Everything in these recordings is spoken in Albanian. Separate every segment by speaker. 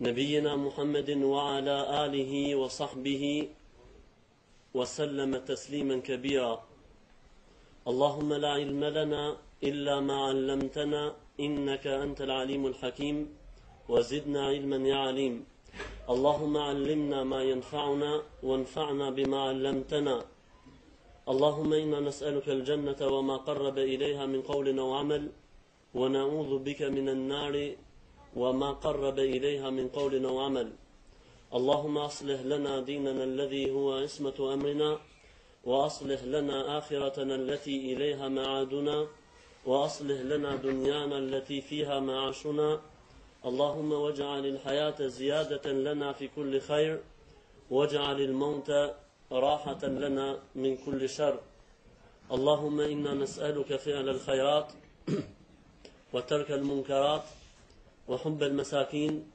Speaker 1: نبينا محمد وعلى آله وصحبه وسلم تسليما كبيرا اللهم لا علم لنا إلا ما علمتنا إنك أنت العليم الحكيم وزدنا علما يا عليم اللهم علمنا ما ينفعنا وانفعنا بما علمتنا اللهم إنا نسألك الجنة وما قرب إليها من قول وعمل ونعوذ بك من النار وما قرب إليها من قول وعمل اللهم أصلح لنا ديننا الذي هو عصمة أمرنا وأصلح لنا آخرتنا التي إليها معادنا وأصلح لنا دنيانا التي فيها معاشنا اللهم واجعل الحياة زيادة لنا في كل خير واجعل الموت راحة لنا من كل شر اللهم إنا نسألك فعل الخيرات وترك المنكرات وحب المساكين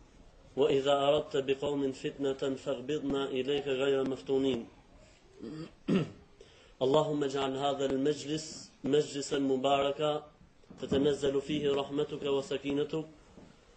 Speaker 1: وإذا أردت بقوم فتنة فاغبضنا إليك غير مفتونين اللهم اجعل هذا المجلس مجلسا مباركا تتنزل فيه رحمتك وسكينتك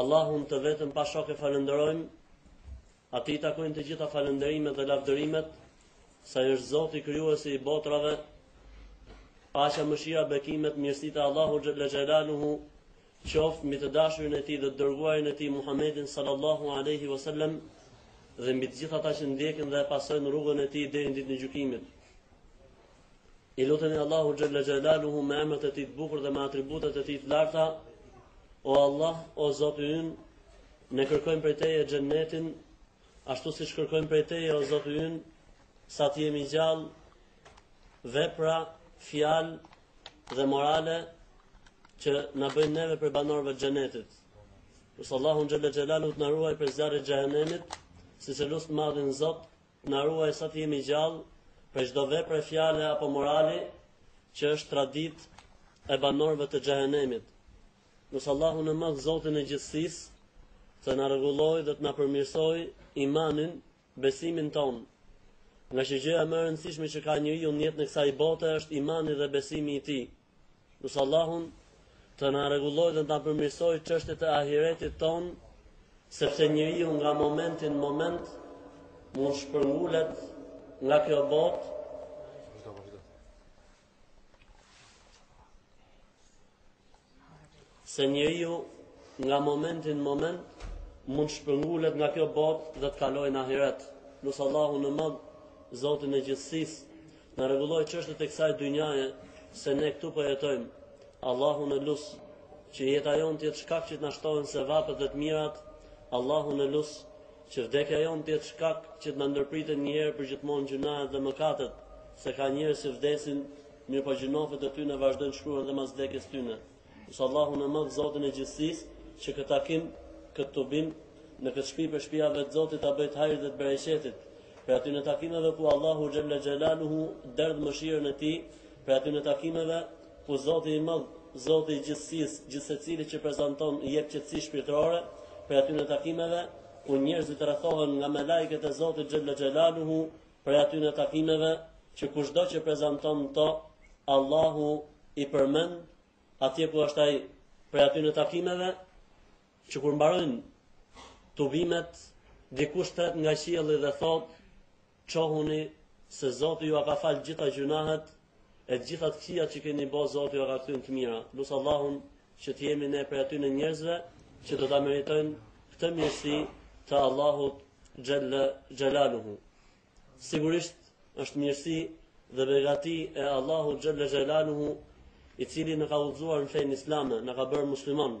Speaker 1: Allahun të vetëm pa shok e falënderojmë. Atij i takojnë të gjitha falënderimet dhe lavdërimet, se Ai është Zoti krijuesi i botrave. Paqja, mëshira, bekimet, mirësitë e Allahut xhalla xhelaluhu qoftë mbi të dashurin e tij dhe të dërguarin e tij Muhammedin sallallahu alaihi wasallam dhe mbi të gjithë ata që ndjekin dhe pasojnë rrugën e tij deri në ditën e gjykimit. I lutemi Allahut xhalla xhalaluhu me emrat e tij të bukur dhe me atributet e tij të larta. O Allah, o Zoti ynë, ne kërkojmë prej teje xhennetin, ashtu siç kërkojmë prej teje o Zoti ynë, sa të jemi gjallë, vepra, fjalë dhe morale që na bëjnë neve prej banorëve të xhennetit. Lus Allahun xhalla xhalaluhu të na ruaj prej zjarrit të xhehenemit, siç e lus të madhin Zot Na ruaj sa të jemi gjallë prej çdo vepre, fjale apo morali që është traditë e banorëve të xhehenemit. Lus Allahun e madh Zotin e gjithësisë, të na rregullojë dhe të na përmirësojë imanin, besimin tonë. Ngaqë gjëja më rëndësishme që ka njeriu në jetën e kësaj bote është imani dhe besimi i tij. Lus Allahun të na rregullojë dhe të na përmirësojë çështjet e ahiretit tonë, sepse njeriu nga momenti në moment mund shpërngulet nga kjo botë Se njeriu nga momenti në moment mund të shpërngulet nga kjo botë dhe të kalojë në ahiret. Lus Allahun e madh, Zotin e gjithësisë, të na rregullojë çështjet e kësaj dynjaje, se ne këtu po jetojmë. Allahun e lus, që jeta jonë të jetë shkak që të na shtohen sevapet dhe të mirat, Allahun e lus, që vdekja jonë të jetë shkak që të na ndërpriten një herë për gjithmonë gjynahet dhe mëkatet, se ka njerëz që vdesin, mirëpo gjynahet e tyne vazhdojnë të shkruhen edhe mas vdekjes tyne. Lus Allahun e madh Zotin e gjithësisë, që këtë takim, këtë tubim, në këtë shpi prej shpiave të Zotit ta bëjë të hajrit dhe të bereqetit, prej atyne takimeve ku Allahu xhalla xhalaluhu derdh mëshirën e tij, prej atyne takimeve ku Zoti i madh, Zoti i gjithësisë, gjithsecilit që prezanton i jep qetësi shpirtërore, prej atyne takimeve ku njerëzit rrethohen nga melajket e Zotit xhalla xhalaluhu, Prej atyne takimeve që kushdo që prezanton to, Allahu i përmend atje ku është ai prej atyne takimeve që kur mbarojnë tubimet dikush thrret nga qielli dhe thotë çohuni se Zoti jua ka fal gjitha gjynahet E të gjitha të këqijat që keni bo Zoti ju ka kthyer në të mira. Lus Allahun që të jemi ne prej atyne njerëzve që do ta meritojmë këtë mirësi të Allahut xhalla xhalaluhu. Sigurisht është mirësi dhe begati e Allahut xhalla xhalaluhu i cili na ka udhëzuar në fenë islame, na ka bërë musliman.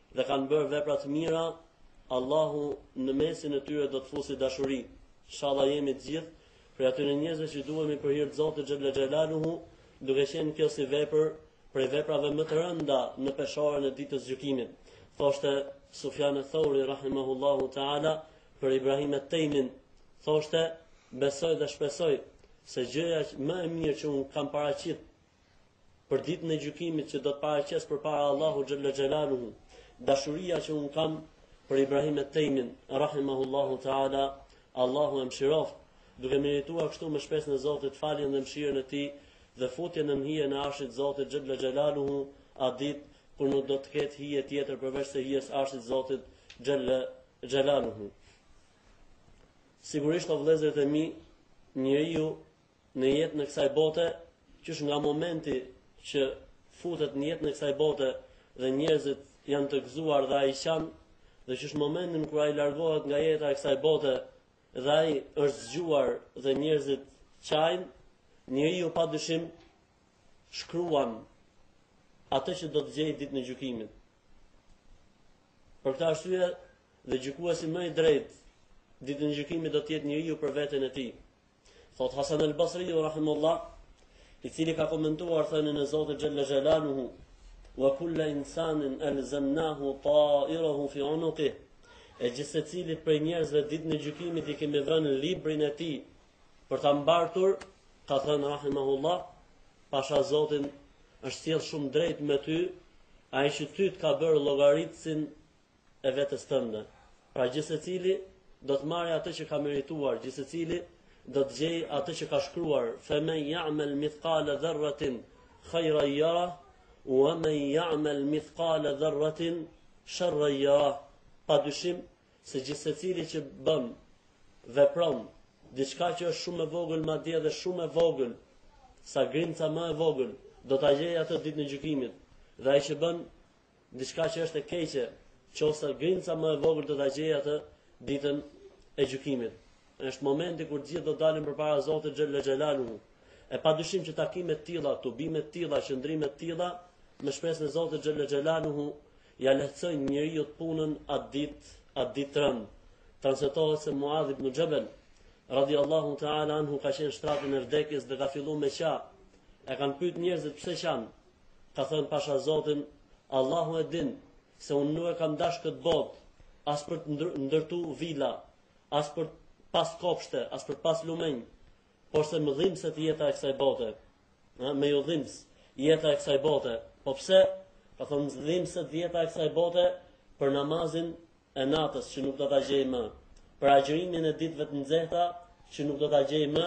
Speaker 1: dhe kanë bërë vepra të mira, Allahu në mesin e tyre do të fusi dashuri. Inshallah jemi të gjithë prej atyne njerëzve që duhemi për hir të Zotit xhalla xhelaluhu, duke qenë kjo si vepër prej veprave më të rënda në peshorën e ditës gjykimit. Thoshte Sufjan eth Theuri rahimahullahu taala për Ibrahim et Tejmin, thoshte besoj dhe shpresoj se gjëja më e mirë që un kam paraqit për ditën e gjykimit që do të paraqes përpara Allahu xhalla xhelaluhu dashuria që un kam për Ibrahim et Tejmin rahimahullahu taala Allahu e mëshiroft duke merituar kështu me shpresën e Zotit faljen dhe mëshirën e tij dhe futjen në hijen e arshit Zotit xhalla xhelaluhu at dit kur nuk do të ketë hije tjetër përveç se hijes arshit Zotit xhalla xhelaluhu sigurisht o vëllezërit e mi njeriu në jetën e kësaj bote, qysh nga momenti që futet në jetën e kësaj bote dhe njerëzit janë të gëzuar dhe ai qan, dhe qysh momentin kur ai largohet nga jeta e kësaj bote dhe ai është gëzuar dhe njerëzit qajn, njeriu pa dyshim shkruan atë që do të gjejë ditën e gjykimit. Për këtë arsye dhe gjykuesi më i drejtë ditën e gjykimit do të jetë njeriu për veten e tij. Thot Hasan el Basriu rahimehullah, i cili ka komentuar thënien e Zotit xhalla xhelaluhu, wa kulla insanin elzemnahu tairahu fi unukih, e gjithsecilit prej njerëzve ditën e gjykimit i kemi dhënë librin e tij për ta mbartur, ka thënë rahimahullah, pasha Zotin është sjell shumë drejt me ty, ai që ty të ka bërë llogaritësin e vetes tënde. Pra gjithsecili do të marrë atë që ka merituar, gjithsecili do të gjejë atë që ka shkruar, fa men ya'mal mithqala dharratin khayran yarah wa man ya'mal mithqala dharratin sharran yarah. Pa dyshim se gjithsecili që bën vepron diçka që është shumë e vogël madje dhe shumë e vogël sa grimca më e vogël do ta gjejë atë ditën e gjykimit dhe ai që bën Diçka që është e keqe, qoft sa grimca më e vogël do ta gjejë atë ditën e gjykimit. Është momenti kur të gjithë do dalin përpara Zotit Xhella Xhelalu. E pa dyshim që takime të tilla, tubime të tilla, qëndrime të tilla, me shpresën e Zotit Xhella Xhelalu, ja lehtësojnë njeriut punën atë ditë, atë ditë të rënd. Transmetohet se Muadh ibn Jabal radiallahu ta'ala anhu ka qenë shtratin e vdekjes dhe ka fillu me qa. E kanë pyt njerëzit pse qan, Ka thënë pasha Zotin, Allahu e din se unë nuk e kam dash këtë botë, as për të ndërtu vila, as për pas kopshte, as për pas lumenj, por se më dhimset jeta e kësaj bote, në, me ju dhims jeta e kësaj bote, po pse, ka thënë më dhimset jeta e kësaj bote, për namazin e natës që nuk do ta gjej më, për agjërimin e ditëve të nxehta që nuk do ta gjej më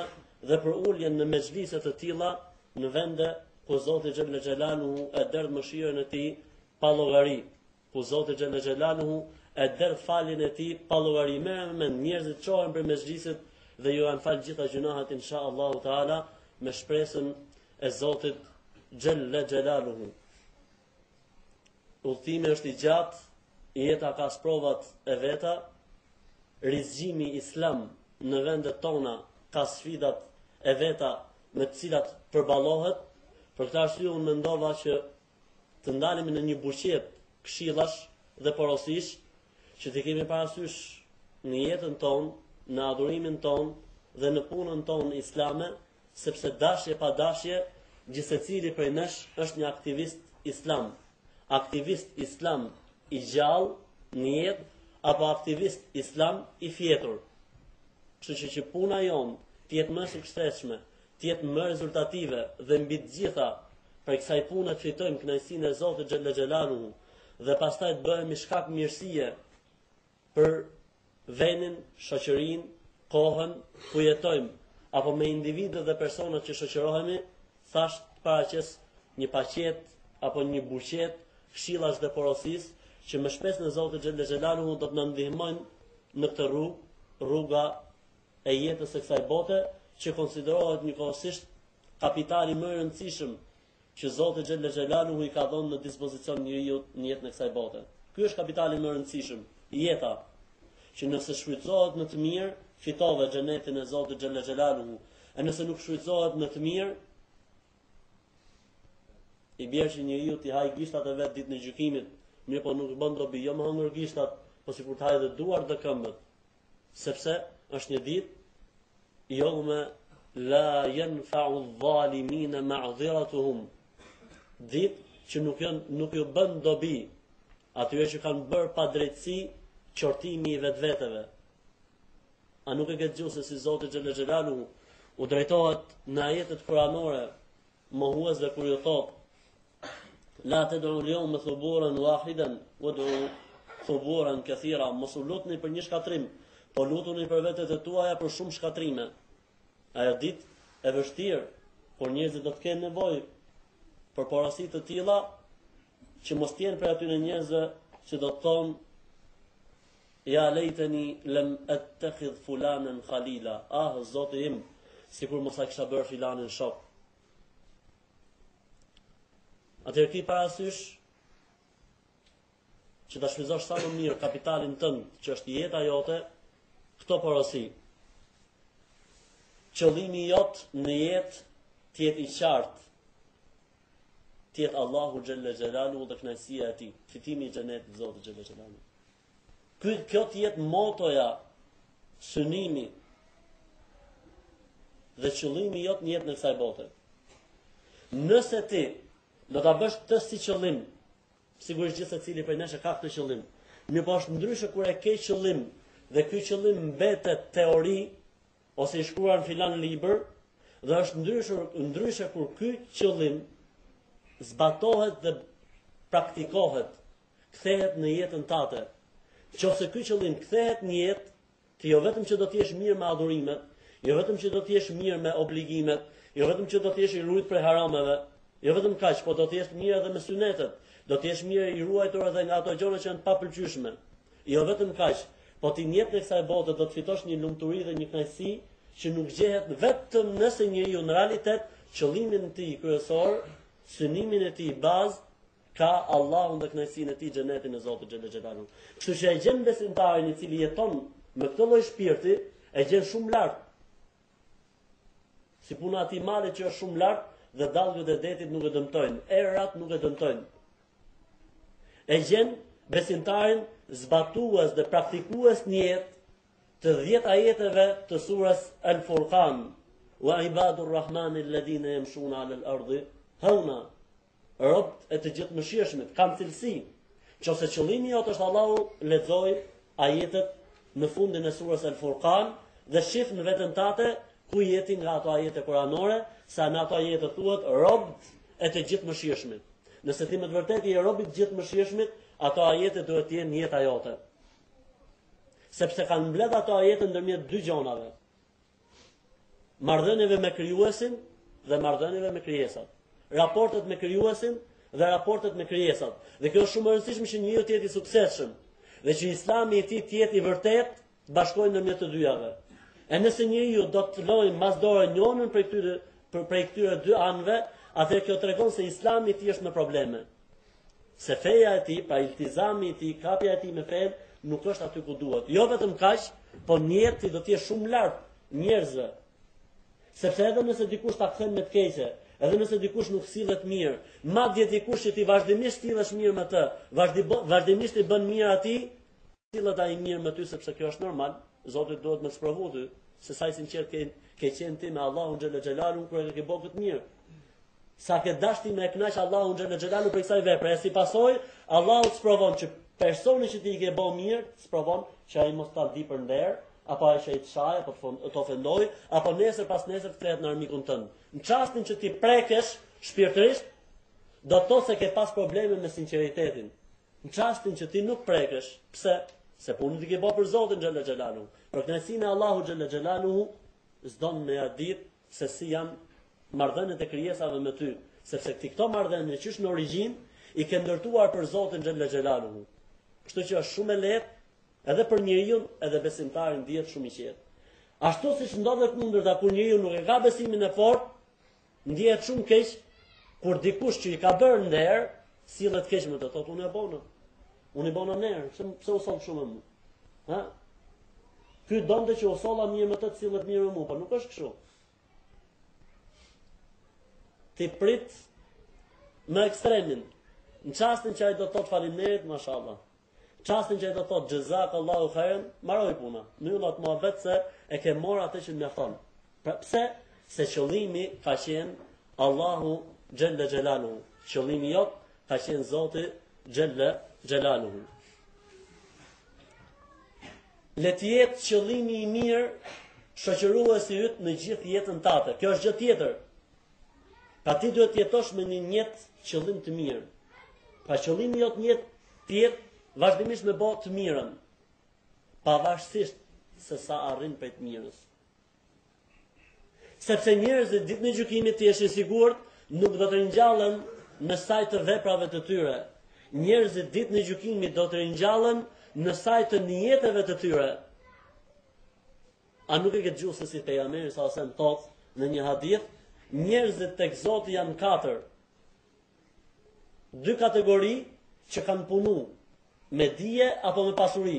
Speaker 1: dhe për uljen në mexhlise të tilla në vende ku Zoti xhelle xhelaluhu e derdh mëshirën e tij pa llogari, ku Zoti xhelle xhelaluhu e derdh faljen e tij pa llogari. Merrem me njerëzit çohen prej mexhlisit dhe ju janë fal gjitha gjynahet inshallah taala me shpresën e Zotit xhelle xhelaluhu. Udhëtimi është i gjatë, jeta ka sprovat e veta, rizgjimi islam në vendet tona ka sfidat e veta me të cilat përballohet, për këtë arsye unë mendova që të ndalemi në një buqet këshillash dhe porosish, që t'i kemi parasysh në jetën tonë, në adhurimin tonë dhe në punën tonë islame, sepse dashje pa dashje gjithsecili prej nesh është një aktivist islam. Aktivist islam i gjallë në jetë apo aktivist islam i fjetur. Kështu që që puna jonë të jetë më e suksesshme, të jetë më rezultative dhe mbi të gjitha prej kësaj pune të fitojmë kënaqësinë e Zotit xhelle xhelaluhu dhe pastaj të bëhemi shkak mirësie për venin, shoqërinë, kohën ku jetojmë apo me individët dhe personat që shoqërohemi, thashë të paraqes një paqet apo një buqet këshillash dhe porosish që me shpresën e Zotit xhelle xhelaluhu do të na ndihmojnë në këtë rrugë, rruga e jetës së kësaj bote që konsiderohet njëkohësisht kapitali më i rëndësishëm që Zoti xhelle xhelaluhu i ka dhënë në dispozicion njeriut në jetën e kësaj bote. Ky është kapitali më i rëndësishëm, jeta, që nëse shfrytëzohet në të mirë, fitove xhenetin e Zotit xhelle xhelaluhu, e nëse nuk shfrytëzohet në të mirë, i bjen që njeriu t'i hajë gishtat e vet ditën e gjykimit, mirëpo nuk bën dobi, jo me hëngër gishtat, po sikur të hajë dhe duart dhe këmbët. Sepse është një ditë yawma la yanfa'u adh-dhalimin ma'dhiratuhum. Ditë që nuk janë nuk ju bën dobi atyre që kanë bërë padrejtësi qortimi i vetveteve. A nuk e ke dëgjuar se si Zoti xhelle xhelaluhu u drejtohet në ajetet kuranore mohuesve kur ju thotë La ted'ul jeume thuburen wahiden, ued'u thuburen kethira, mos u lutni për një shkatrim, po lutuni për vetet e tuaja për shumë shkatrime. Ajo dit e vështirë, kur njerëzit do të kenë nevojë për parësi të tilla që mos t'jenë prej atyne njerëzve që do të thonë Ja lejteni lem ettekhidh fulanen khalila Ah, Zoti im, sikur mos ta kisha bërë filanin shok Atëherë ki parasysh që ta shfrytëzosh sa më mirë kapitalin tënd, që është jeta jote, këto porosi. Qëllimi jot n'jetë të jetë i qartë. Të jetë Allahu xhelle xhelalu dhe kënaqësia e tij, fitimi i xhenetit të Zotit xhelle xhelalu. Kjo të jetë motoja, synimi dhe qëllimi jot në jetën e kësaj bote. Nëse ti do ta bësh këtë si qëllim, sigurisht gjithë secili prej nesh e ka këtë qëllim. Mirëpo është ndryshe kur e ke qëllim dhe ky qëllim mbetet teori ose i shkruar në filan libër dhe është ndryshe ndryshe kur ky qëllim zbatohet dhe praktikohet kthehet në jetën tate. Qoftë se ky qëllim kthehet në jetë, ti jo vetëm që do të jesh mirë me adhurimet, jo vetëm që do të jesh mirë me obligimet, jo vetëm që do të jesh i ruajtur prej harameve, jo vetëm kaq, por do të jesh mirë edhe me synetet, do të jesh mirë i ruajtur edhe nga ato gjëra që janë të papëlqyeshme. Jo vetëm kaq, po ti n'jetën e kësaj bote do të fitosh një lumturi dhe një kënaqësi që nuk gjehet vetëm nëse njeriu në realitet qëllimin e tij kryesor, synimin e tij bazë ka Allahun dhe kënaqësinë e tij xhenetin e Zotit xhelle xhelalu. Kështu që e gjen besimtarin i cili jeton me këtë lloj shpirti, e gjen shumë lart. Si puna e atij malit që është shumë lart dhe dallgët e detit nuk e dëmtojnë, erat nuk e dëmtojnë. E gjen besimtarin zbatues dhe praktikues në jetë të 10 ajeteve të surës Al-Furqan, wa ibadur rahmanil ladina yamshuna 'ala al-ardi hauna Robt e të Gjithëmëshirshmit kanë cilësi. Qoftë se qëllimi jot është Allahu, lexoj ajetet në fundin e surës Al-Furqan dhe shif në veten tate ku je ti nga ato ajete kuranore, se në ato ajete thuhet robt e të Gjithëmëshirshmit. Nëse ti me të vërtetë je rob i të Gjithëmëshirshmit, ato ajete duhet të jenë jeta jote. Sepse kanë mbledh ato ajete ndërmjet dy gjonave. Marrëdhënieve me krijuesin dhe marrëdhënieve me krijesat. Raportet me krijuesin dhe raportet me krijesat. Dhe kjo është shumë e rëndësishme që njeriu të jetë i suksesshëm dhe që Islami i tij të jetë i vërtetë të bashkojë ndërmjet të dyjave. E nëse njeriu do të lojë mbas dore njërin prej këtyre për prej këtyre dy anëve, atëherë kjo tregon se Islami i tij është në probleme. Se feja e tij, pra iltizami i tij, kapja e tij me fenë nuk është aty ku duhet. Jo vetëm kaq, po edhe ti do të jesh shumë lart njerëzve. Sepse edhe nëse dikush ta kthen me të keqe, edhe nëse dikush nuk sillet mirë, madje dikush që ti vazhdimisht sillesh mirë me të, vazhdimisht i bën mirë atij, Sillet ai mirë me ty sepse kjo është normal, Zoti duhet me t'sprovu ty, se sa i sinqert ke ke qenë ti me Allahun xhel xhelalu kur e ke bërë këtë mirë. Sa ke dasht ti me e kënaq Allahun xhel xhelalu prej kësaj vepre, e si pasojë Allahu të sprovon që personi që ti i ke bo mirë, të sprovon që ai mos ta di për nder, apo ai që të shaj apo të ofendoj, apo nesër pas nesër të kthehet në armikun tënd. Në çastin që ti prekesh shpirtërisht, do të thotë se ke pas probleme me sinqeritetin. Në çastin që ti nuk prekesh, pse? Se punën ti e ke bërë për Zotin xhalla xhelalu. Për kënaqësinë e Allahu xhalla xhelalu, s'don me ja ditë se si janë marrëdhëniet e krijesave me ty, sepse ti këto marrëdhënie qysh në origjinë i ke ndërtuar për Zotin xhalla xhelalu. Kështu që është shumë e lehtë edhe për njeriun, edhe besimtari ndihet shumë i qetë. Ashtu siç ndodh e kundërta kur njeriu nuk e ka besimin e fortë, Ndihet shumë keq kur dikush që i ka bërë nder, sillet keq me të, thotë unë e bona. Unë i bona nder, pse pse u soll kshu me mu? Ha? Ky donte që u solla mirë me të, sillet mirë me mua, po nuk është kështu. Ti prit më ekstremin. Në çastin që ai do të thotë faleminderit, mashallah. Çastin që ai do të thotë Jazakallahu khairan, mbaroi puna. Mbylle atë muhabet se e ke marr atë që të mjafton. Pra pse? Se qëllimi ka qenë Allahu xhella xhelalu. Qëllimi jot ka qenë Zoti xhella xhelalu. Le të jetë qëllimi i mirë shoqëruesi yt në gjithë jetën tate. Kjo është gjë tjetër. Pra ti duhet të jetosh me një nijet qëllim të mirë. Pra qëllimi jot nijet Të jetë vazhdimisht me bo të mirën, pavarësisht se sa arrin prej të mirës. Sepse njerëzit ditën e gjykimit të jesh i sigurt, nuk do të ringjallen në saj të veprave të tyre. Njerëzit ditën e gjykimit do të ringjallen në saj të nijeteve të tyre. A nuk e ke dëgju se si Pejgamberi salasem thotë në një hadith, njerëzit tek Zoti janë katër, Dy kategori që kanë punu me dije apo me pasuri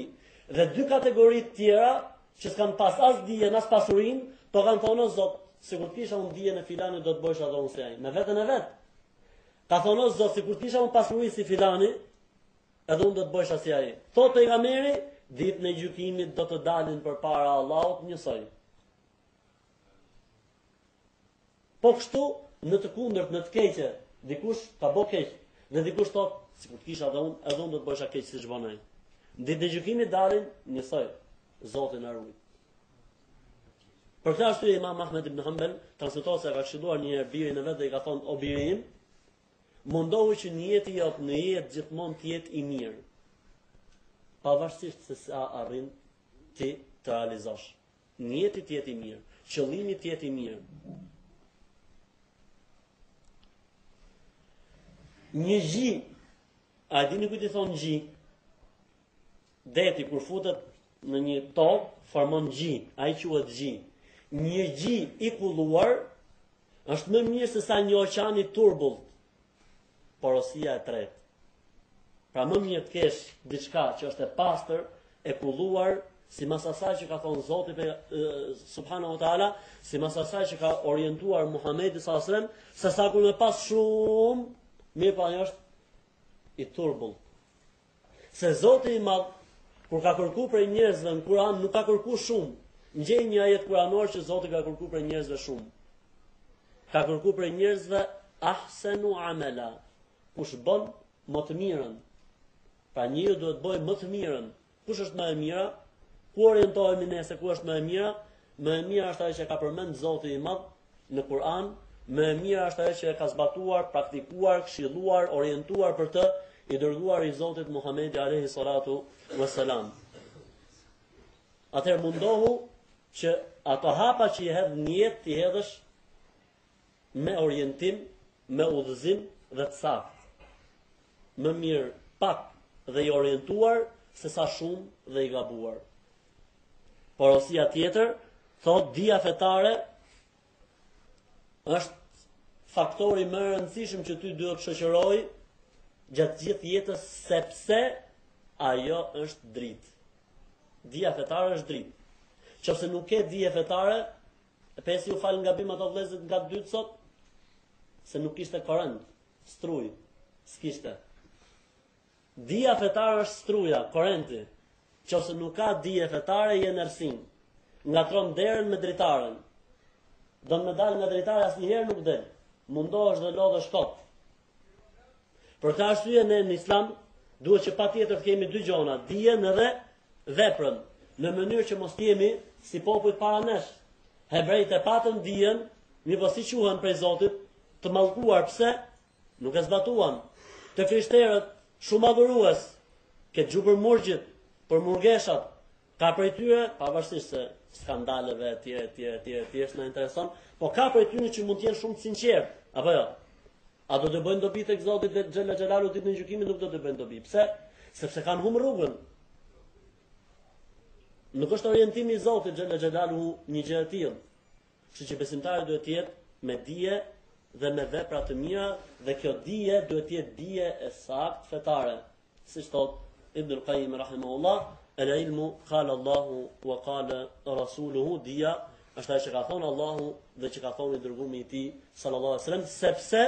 Speaker 1: dhe dy kategori të tjera që s'kanë pas as dije, as pasurin, po kanë thonë o Zot, sikur të kisha unë dije si filani do të bojsha dhe unë si ai. Me veten e vet. Ka thonë o Zot, sikur të kisha unë pasuri si filani, edhe unë do të bojsha si ai. Thotë pejgamberi, ditën e gjykimit do të dalin përpara Allahut njësoj. Po kështu, në të kundërt, në të keqe, dikush ka bë keq, dhe dikush thot, sikur të kisha dhe unë, edhe unë do të bëjsha keq siç bën ai. Ditë e gjykimit dalin njësoj, Zoti na ruaj. Për këtë arsye Imam Ahmed ibn Hanbal transmetohet se ka këshilluar një herë birin e vet dhe i ka thonë o biri im, mundohu që nijeti jot në jetë gjithmonë të jetë i mirë. Pavarësisht se sa arrin ti të realizosh. Nijeti të jetë i mirë, qëllimi të jetë i mirë. Një gji, a dini kujt i thonë gji? Deti kur futet në një tokë, formon gji, ai quhet gji. Një gji i kulluar është më i mirë se sa një oqean i turbullt. Porosia e tretë. Pra më mirë të kesh diçka që është e pastër, e kulluar, si mas asaj që ka thonë Zoti pe subhanahu wa taala, si mas asaj që ka orientuar Muhamedi a.s., se sa kur me pas shumë, mirëpo po, është i turbullt. Se Zoti i Madh kur ka kërku prej njerëzve në Kur'an nuk ka kërku shumë. Më gjej një ajet kuranor që Zoti ka kërku prej njerëzve shumë. Ka kërku prej njerëzve ahsenu amala. Kush bën më të mirën? Pra njeriu duhet të bëjë më të mirën. Kush është më e mira? Ku orientohemi ne se ku është më e mira? Më e mira është ajo që ka përmend Zoti i Madh, në Kur'an, më e mira është ajo që e ka zbatuar, praktikuar, këshilluar, orientuar për të i dërguari i Zotit Muhamedi alayhi salatu wassalam. Atëherë mundohu që ato hapa që i hedh në jetë t'i hedhësh me orientim, me udhëzim dhe të saktë. Më mirë pak dhe i orientuar se sa shumë dhe i gabuar. Porosia tjetër, thot dija fetare është faktori më i rëndësishëm që ty duhet të të shoqërojë gjatë gjithë jetës sepse ajo është dritë. Dija fetare është dritë. Qofse nuk ke dije fetare, e pse u falën gabim ato vëllezërit nga dyt sot se nuk kishte korrent, strujë, s'kishte. Dija fetare është struja, korenti. Qofse nuk ka dije fetare, je në errësim. Ngatron derën me dritaren. Don me dalë nga dritare asnjëherë nuk del. Mundohesh dhe lodhesh kot. Për këtë arsye ne në Islam duhet që patjetër të kemi dy gjona, dijen dhe veprën, në mënyrë që mos të jemi si popujt para nesh. Hebrejtë e patën dijen, mirëpo si quhen prej Zotit, të mallkuar pse? Nuk e zbatuan. Të krishterët, shumë adhurues, ke dëgju për murgjit, për murgeshat, ka prej tyre, pavarësisht se skandaleve, e tjere, tjere, tjere, tjere, tjere, s'na intereson, po ka prej tyre që mund t'jenë shumë të sinqertë, apo jo? A do t'u bëjnë dobi tek Zoti xhele xhelaluhu ditën e gjykimit, nuk do t'u bëjnë dobi. Pse? Sepse kanë humë rrugën. Nuk është orientimi i Zotit xhele xhelaluhu një gjë e tillë. Kështu që besimtari duhet të jetë me dije dhe me vepra të mira dhe kjo dije duhet të jetë dije e saktë fetare. Siç thot Ibn al-Qayyim rahimahullah, "El-ilmu qala Allahu wa qala rasuluhu", dija është ajo që ka thonë Allahu dhe që ka thonë i dërgumi i tij sallallahu alaihi wasallam sepse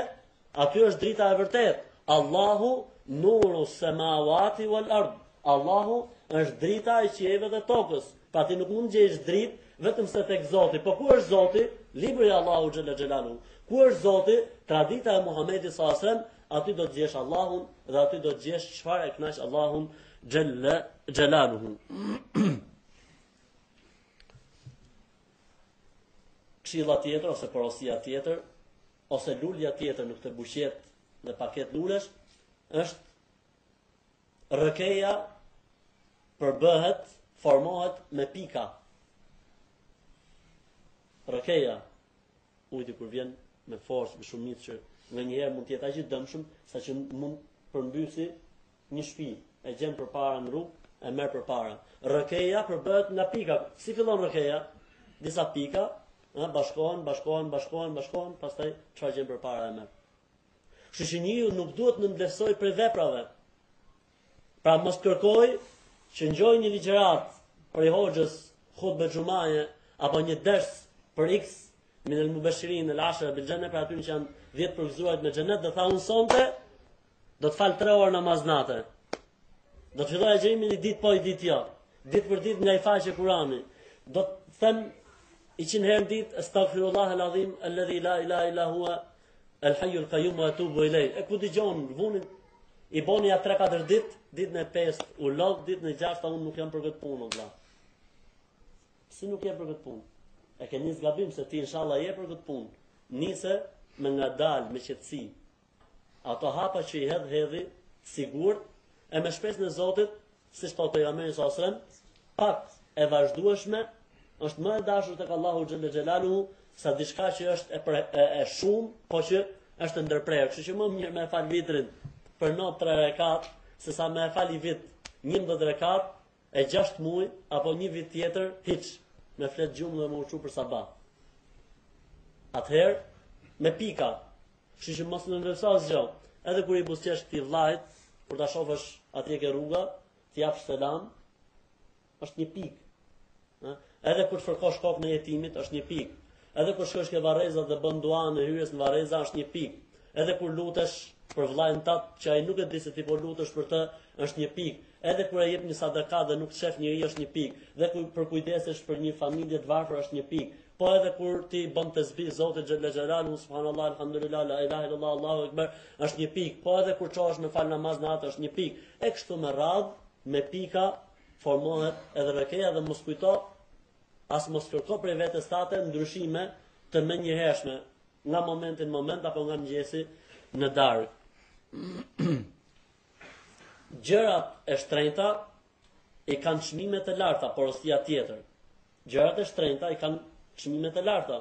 Speaker 1: Aty është drita e vërtet. Allahu nuru semawati wal ard. Allahu është drita e qiejve dhe tokës. Pra ti nuk mund t'gjejsh drit vetëm se tek Zoti. Po ku është Zoti? Libri i Allahut xhele xhelaluhu. Ku është Zoti? Tradita e Muhamedit sallallahu alaihi wasallam, aty do të gjesh Allahun dhe aty do të gjesh çfarë e kënaq Allahun xhele xhelaluhu. Këshilla tjetër ose porosia tjetër ose lulja tjetër në këtë buqet dhe paket lulesh, është rrëkeja përbëhet, formohet me pika. Rrëkeja, ujti kur vjen me forcë, me shumicë, që nganjëherë mund t'jetë aq i dëmshëm, saqë mund përmbysi Një shpi, e gjen përpara në rrugë, e merr përpara. Rrëkeja përbëhet nga pika. Si fillon rrëkeja? Disa pika, ë bashkohen, bashkohen, bashkohen, bashkohen, pastaj çfarë gjen përpara e merr. Kështu që njeriu nuk duhet të nënvlerësojë prej veprave. Pra mos kërkoj që ngjoj një ligjërat prej hoxhës hutbe xhumaje apo një ders për X min al mubashirin al ashra bil janna pra ata që janë 10 të përgëzuarit me xhenet dhe tha unë sonte Do të fal tre orë namaz nate. Do të filloj agjerimin një ditë po i ditë jo. Ditë për ditë nga i faqe Kurani. Do të them i qind herë në ditë, estagfirullah el adhim, eledhi la ilahe ila hua, el hajul kajum ue etubu ilejh. E kur dëgjon, vunin, i boni ja 3-4 ditë, ditën e 5 u lodh, ditën e 6 tha unë nuk jam për këtë punë, vlla. Si nuk jam për këtë punë? E ke nis gabim se ti inshallah je për këtë punë. Nise me ngadalë, me qetësi, Ato hapa që i hedh hedhi sigurt e me shpresën e Zotit, siç thotë pejgamberi alejhi selam, pak e vazhdueshme është më e dashur tek Allahu xhelle xhelaluhu sa diçka që është e, pre, e, e shumë, po që është e ndërprerë. Kështu që më mirë me fal vitrin për natë tre rekat, sesa me fal ni vit 11 rekat e 6 muaj apo një vit tjetër hiç me fjet gjumë dhe me u çu për sabah. Atëherë me pika Kështu që mos nënvlerëso asgjë. Edhe kur i buzëqesh këtij vllahit, kur ta shofësh atje ke rruga, t'i japësh selam, është një pikë. Ëh, edhe kur t'i fërkosh kokën e jetimit, është një pikë. Edhe kur të shkosh ke varreza dhe bën duanë e hyrjes në varreza, është një pikë. Edhe kur lutesh për vllain tat, që ai nuk e di se ti po lutesh për të, është një pikë. Edhe kur e jep një sadaka dhe nuk të shef njeri, është një pikë. Dhe kur përkujdesesh për një familje të varfër, është një pikë. po edhe kur ti bën tesbih Zotit xhelle xhelaluhu, Subhanallah, Alhamdulillah, La ilahe illallah, Allahu Ekber, është një pikë, po edhe kur çohesh me fal namaz nate është një pikë, e kështu me radhë, me pika, formohet edhe rrëkeja dhe mos kujto, as mos kërko prej vetes tate ndryshime të menjëhershme, nga momenti në moment, apo nga mëngjesi në darkë. Gjërat e shtrenjta, I kanë çmimet e larta porosia tjetër. Gjërat e shtrenjta i kanë çmimet e larta.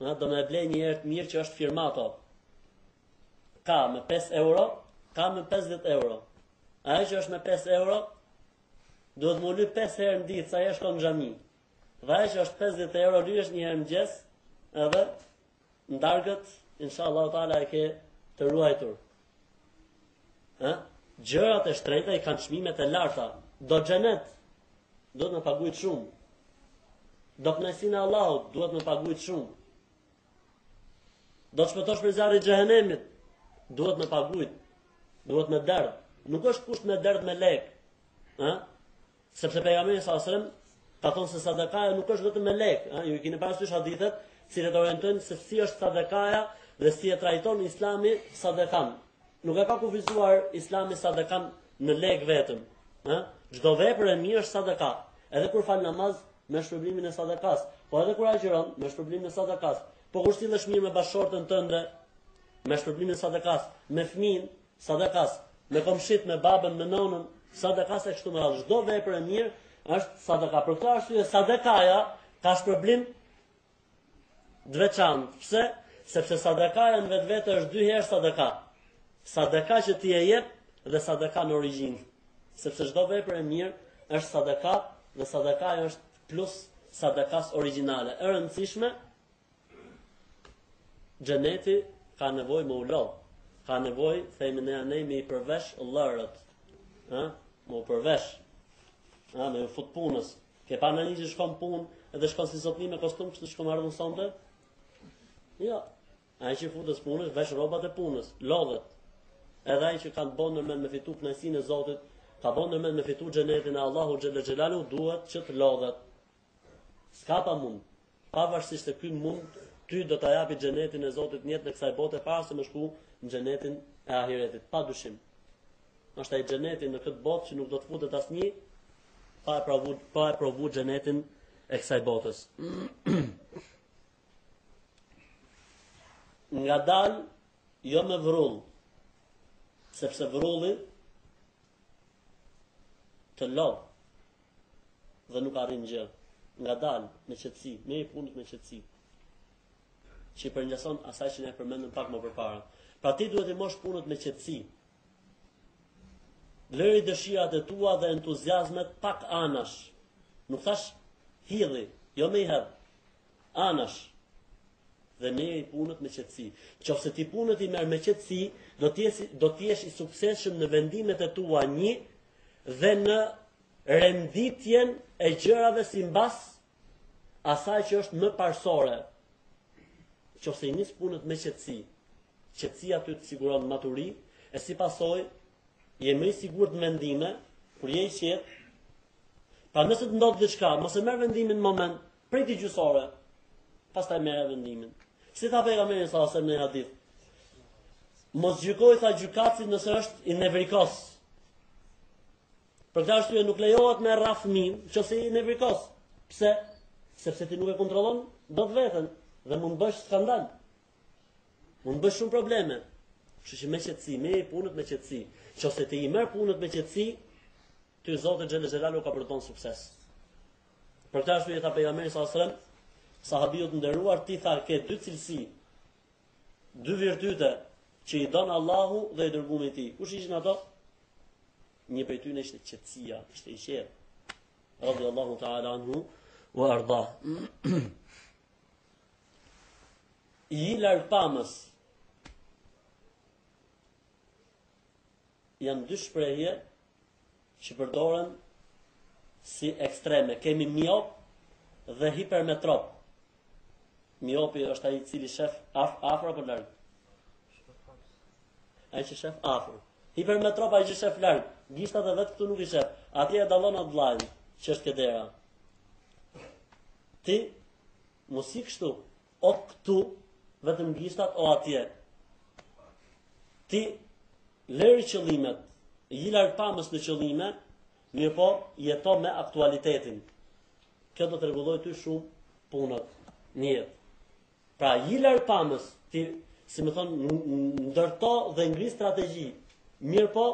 Speaker 1: A do me ble një erë të mirë që është firmato. Ka me 5 euro, ka me 50 euro. Ajo që është me 5 euro, duhet me u ly 5 herë në ditë sa herë shkon në xhami. Dhe ajo që është 50 euro lyhesh një herë në mëngjes, edhe Në darkë, insha Allah teala e ke të ruajtur. Ë? Gjërat e shtrenjta i kanë çmimet e larta. Do xhenet. Duhet me pagujt shumë. Do kënaqësinë e Allahut duhet me pagujt shumë. Do të shpëtosh prej zjarrit të xhehenemit. Duhet me pagujt. Duhet me derdh. Nuk është kusht me derdh me lek. Ë? Sepse pejgamberi alejhi selam ka thonë se sadakaja nuk është vetëm me lek, ëh, ju i keni parasysh hadithet, të cilat orientojnë se si është sadakaja dhe si e trajton Islami sadakan. Nuk e ka kufizuar Islami sadakan në lek vetëm, ëh. Çdo vepër e mirë është sadaka. Edhe kur fal namaz merr shpërblimin e sadakas, po edhe kur agjëron merr shpërblimin e sadakas, po kur sillesh mirë me bashkëshortën tënde merr shpërblimin e sadakas, me fëmijën, Sadaka, me komshitë, me babën, me nonën, sadaka e kështu me radhë. Çdo vepër e mirë është sadaka. Për këtë arsye sadakaja ka shpërblim të veçantë. Pse? Sepse sadakaja në vetvete është dy herë sadaka. Sadaka që ti e jep dhe sadaka në origjinë. Sepse çdo vepër e mirë është sadaka dhe sadakaja është plus sadaka origjinale. E rëndësishme Xheneti ka nevojë me u lodh. Ka nevojë, themi ne anë me i përvesh llërët. Ë, me u përvesh. Ë, me u fut punës. Ke pa në një që shkon punë edhe shkon si zotni me kostum që të shkon n'dasëm sonte? Jo. Ai që futës punës, vesh rrobat e punës, lodhet. Edhe ai që ka ndërmen me fitu kënaqësinë e Zotit, ka ndërmen me fitu xhenetin e Allahut xhel xhelalu, duhet që të lodhet. S'ka pa mund. Pavarësisht se ky mund ty do ta japi xhenetin e Zotit t'jetës s'kësaj bote para se me shku në xhenetin e ahiretit, pa dyshim. Është ai xheneti në këtë botë që nuk do të futet asnjë pa e provu pa e provu xhenetin e kësaj botës. Nga dal jo me vrull, sepse vrulli të lodh. dhe nuk arrin gjë. Nga dal me qetësi, merri punët me qetësi. Që i përngjason asaj që ne përmendëm pak më përpara. Pra ti duhet t'i marrsh punët me qetësi. Lëri dëshirat e tua dhe entuziazmet pak anash. Nuk thash hidhi, jo me i hedh. Anash. Dhe merri punët me qetësi. Qofse ti punët i merr me qetësi, do të jesh do të jesh i suksesshëm në vendimet e tua një dhe në renditjen e gjërave si mbas asaj që është më parsore. Qofse i nis punët me qetësi, qetësia ty të siguron maturi, e si pasojë, je më i sigurt në vendime, kur je i qetë, pra nëse të ndodh diçka, mos e merr vendimin në moment, prit gjysore, pastaj merre vendimin. Si tha pejgamberi sa selam në hadith, mos gjykojë tha gjykatësi nëse është i nevrikos, Për këtë arsye nuk lejohet me rra fëmin, qofse je i nevrikos. Pse? Sepse ti nuk e kontrollon dot veten dhe mund bësh skandal. Mund bësh shumë probleme. Kështu që me qetësi, merri punët me qetësi. Qofse ti i merr punët me qetësi, ty Zoti xhelal xhelalu ka për të dhënë sukses. Për këtë arsye i tha pejgamberi sa selam, sahabiut të nderuar ti tha ke dy cilësi. Dy virtyte që i don Allahu dhe i dërguar i tij. Kush ishin ato? Një prej tyre ishte qetësia, ishte i qetë. Radijallahu ta'ala anhu wa arda. Ji largpamës. Janë dy shprehje që përdoren si ekstreme. Kemi miop dhe hipermetrop. Miopi është ai i cili shef af, afër apo larg? Ai që shef afër. Hipermetrop ai që shef larg. Gishtat e vet këtu nuk i shef. Atje e dallon atë vllajin që është ke dera. Ti mos ji kështu. O këtu, vetëm gishtat o atje. Ti lëri qëllimet, ji largpamës në qëllime, mirëpo jeto me aktualitetin. Kjo do të rregullojë ty shumë punët në jetë. Pra ji largpamës, ti si më thonë ndërto dhe ngri strategji. Mirëpo,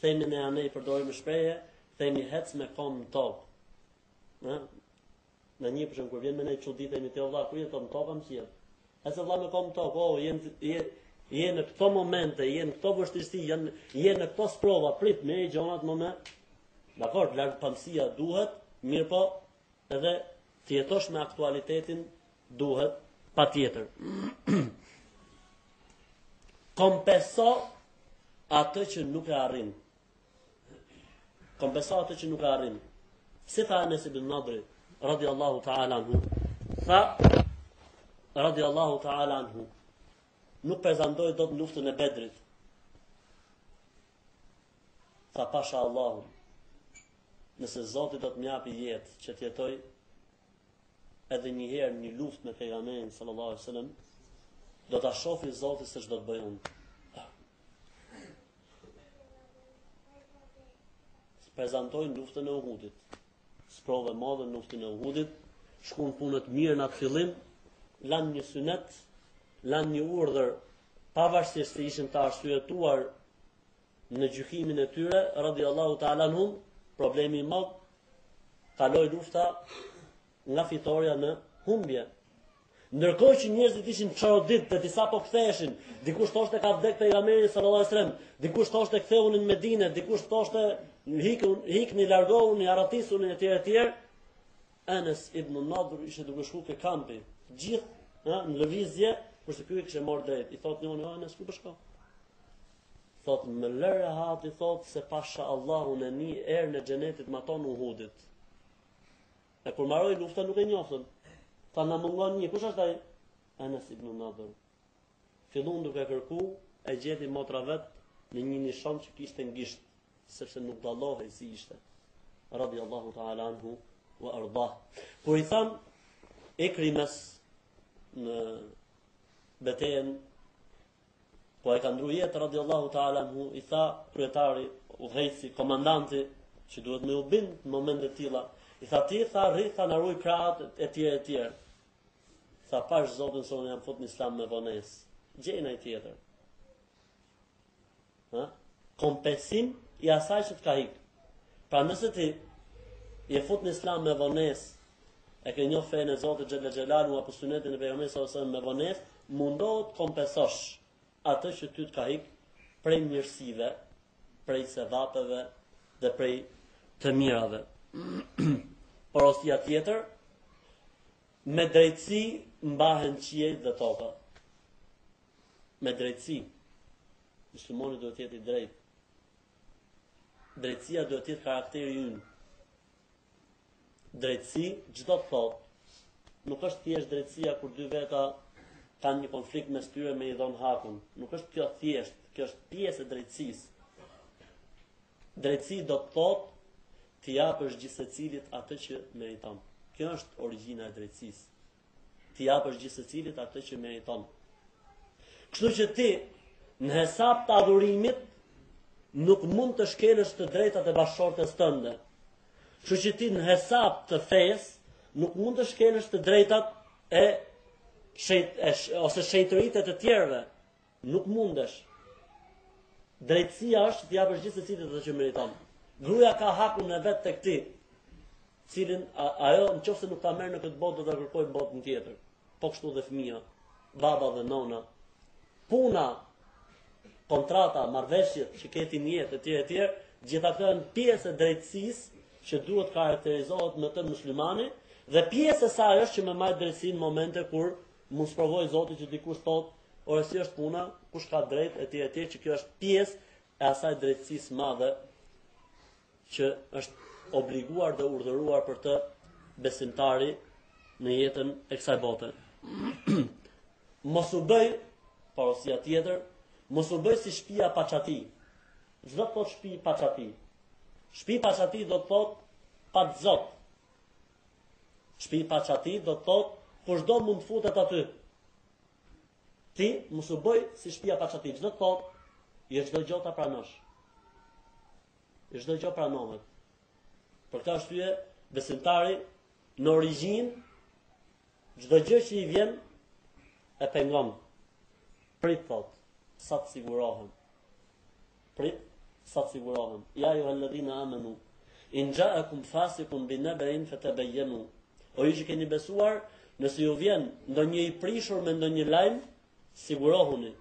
Speaker 1: themi ne andej përdorim shprehje, themi hec me kom n'tok. Ëh, Na një për shembull kur vjen me ne çuditemi ti o vlla ku jeton n'tokë apo n'qiell. Ec o vlla me kom n'tokë, oh, jen je je në këto momente, je në këto vështirësi, jen je në këto sprova, prit merri gjonat më me. Dakord, largpamësia duhet, mirëpo, edhe të jetosh me aktualitetin duhet patjetër. Kompenso atë që nuk e arrin. Kompenso atë që nuk e arrin. Si tha Enes ibn Nadri, radi Allahu ta'ala anhu, tha, radi Allahu ta'ala anhu, nuk prezantoi dot luftën e Bedrit. Tha pasha Allahun, nëse Zoti do të m'japi jetë që t'jetoj, edhe një herë një luftë me pejgamberin sallallahu alaihi wasallam do ta shofi Zoti se ç'do të bëj unë. Prezantoi në luftën e Uhudit. Sprovë e madhe në luftën e Uhudit, shkuan punët mirë në atë fillim, lanë një synet, lanë një urdhër pavarësisht se ishin të arsyetuar në gjykimin e tyre, radiallahu ta'ala anhum, problem i madh, kaloi lufta nga fitorja në humbje. Ndërkohë që njerëzit ishin çoroditë dhe disa po ktheheshin, dikush thoshte ka vdek pejgamberi sallallahu alajhi wasallam, dikush thoshte ktheuni në Medinë, dikush thoshte hikun, hikni, largohuni, arratisuni etj etj. Enes ibn Nadr ishte duke shkuar ke kampi, gjithë ë, në lëvizje, kurse ky kishte marrë drejt. I thotë njëri, "Enes ku po shkon?" Thot më lër rehat i thot se pasha Allahun e ndiej erën e xhenetit matonë Uhudit. E kur maroi lufta nuk e njoftën. Tha na mungon një, kush është ai? Enes ibn Nadr. Fillun duke kërku, e gjeti motra vet në një nishon që kishte në gisht, sepse nuk dallohej si ishte. Radiallahu ta'ala anhu wa arda. Kur i than Ikrimas në betejën Po ai ka ndru jetë radiallahu ta'ala anhu, i tha kryetari, udhëheqësi, komandanti, që duhet me u bind në momente të tilla, i tha ti, tha rri, tha na ruj krahët, e tjerë, e tjerë. Tha pash Zotin se unë jam fut në islam me vonesë. Gjej naj tjetër. Ë? Kompensim i asaj që të ka ik. Pra nëse ti je fut në islam me vonesë, e ke njoh fenë e Zotit xhele xhelaluhu apo sunetin e pejgamberit sallallahu alajhi wasallam me vonesë, mundohu të kompensosh atë që ty të ka ik prej mirësive, prej sevapeve dhe prej të mirave. Porosia tjetër, me drejtësi mbahen qiejt dhe toka. me drejtësi. Muslimani duhet të jetë i drejtë. Drejtësia duhet të jetë karakteri ynë. Drejtësi ç'do të thotë nuk është thjesht drejtësia kur dy veta kanë një konflikt mes tyre me i dhon hakun. Nuk është kjo thjesht, kjo është pjesë e drejtësisë. Drejtësi do të thotë t'i japësh gjithsecilit atë që meriton. Kjo është origjina e drejtësisë. t'i japësh gjithsecilit atë që meriton. Kështu që ti, në hesap të adhurimit, nuk mund të shkelësh të drejtat e bashkëshortes tënde. Kështu që ti në hesap të fesë, nuk mund të shkelësh të drejtat e shejt, e sh, ose shenjtëritë e të tjerëve. Nuk mundesh. Drejtësia është t'i japësh gjithsecilit atë që meriton. Gruaja ka hakun e vet tek ti. Të cilin a, ajo nëse nuk ta merr në këtë botë do ta kërkojë në botën tjetër. Po kështu dhe fëmia, baba dhe nona. Puna, kontrata, marrëveshjet që ke ti në jetë etj etj, gjitha këto janë pjesë e drejtësisë që duhet të karakterizohet me të muslimani dhe pjesë e saj është që me mbajt drejtësinë në momente kur Mund të sprovojë zoti që dikush thotë, ore si është puna, kush ka drejt etj etj që kjo është pjesë e asaj drejtësisë madhe që është obliguar dhe urdhëruar për të besimtari në jetën e kësaj bote. mos u bëj porosia tjetër, mos u bëj si shtëpia pa çati. Ç'do të thotë shtëpi pa çati. Shtëpi pa çati do të thotë pa zot. Shpi pa çati do të thotë kushdo mund të futet aty. Ti mos u bëj si shtëpia pa çati, ç'do të thotë që çdo gjë ta pranosh. Që çdo gjë pranohet. Për këtë arsye besimtari në origjinë çdo gjë që i vjen e pengon. Prit thot, sa të sigurohem. Prit, sa të sigurohem. Ja ejjuhel-ledhine amenu. In xhaekum fasikun binebein fetebejjenu. O ju që keni besuar, nëse ju vjen ndonjë i prishur me ndonjë lajm, sigurohuni.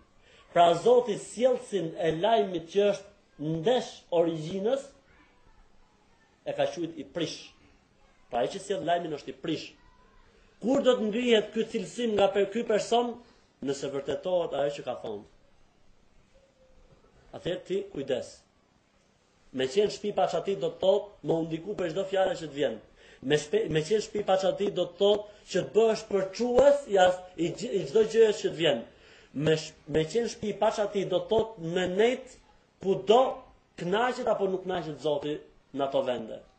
Speaker 1: Pra zoti sjellësin e lajmit që është ndesh origjinës, e ka qujt i prish. Pra ai që sjell lajmin është i prish. Kur do të ngrihet ky cilësim nga për ky person, nëse vërtetohet ajo që ka thonë. Atëherë ti kujdes. Me qenë shpi pa çati do të thot, me u ndiku prej çdo fjale që të vjen. Me shpe, me qenë shpi pa çati do të thot që të bëhesh përçues i as i, i çdo gjëje që të vjen. Me sh, me qenë shpi pa çati do të thot me nejt kudo kënaqet apo nuk kënaqet Zoti në ato vende.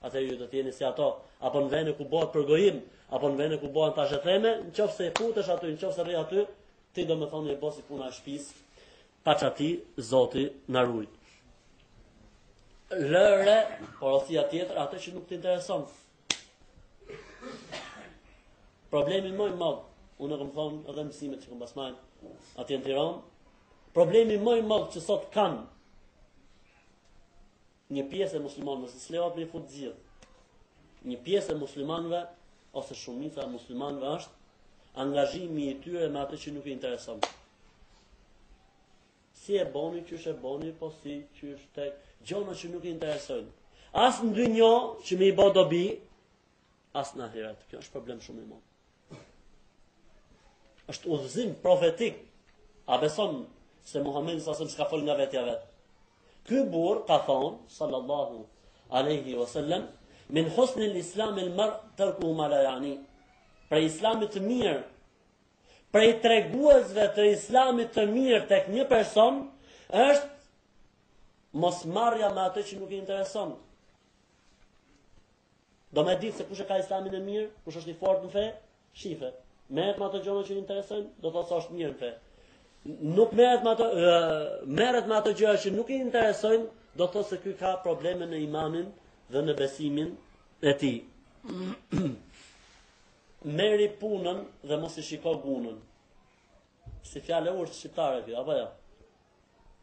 Speaker 1: Atëherë ju do të jeni si ato, apo në vene ku bëhet përgojim, apo në vene ku bëhen thashetheme, në qoftë se futesh aty, në qoftë se rri aty, ti domethonë je bo si puna e shpis pa çati Zoti na ruaj. Lëre porosia tjetër atë që nuk të intereson. Problemi më i madh, unë kam thonë edhe mësimet që kam pasur atje në Tiranë, problemi më i madh që sot kanë Një pjesë e muslimanëve se s'lejohet me fut të gjithë. Një pjesë e muslimanëve ose shumica e muslimanëve është angazhimi i tyre me atë që nuk i intereson. Si e boni, qysh e boni, po si, qysh, tek, gjona që nuk i interesojnë. As në dynjo që me i bo dobi, As në ahiret. Kjo është problem shumë i madh. Është udhëzim profetik. A beson se Muhamedi sa s'ka fol nga vetja vet? Ky burr ka thon sallallahu alaihi wasallam min husn al-islam al-mar tarkuhu ma la yani. Prej islamit të mirë prej treguesve të islamit të mirë tek një person është mosmarrja me atë që nuk i intereson. Do me ditë se kush e ka islamin e mirë, kush është i fort në fe, shife. Merret me ato gjona që i interesojnë, do të thotë se është mirë në fe. Nuk merret me ato, merret me ato gjona që nuk i interesojnë, do të thotë se ky ka probleme në imanin dhe në besimin e tij. Merri punën dhe mos i shiko gunën. Si fjalë e urtë shqiptare kjo, apo jo? Ja?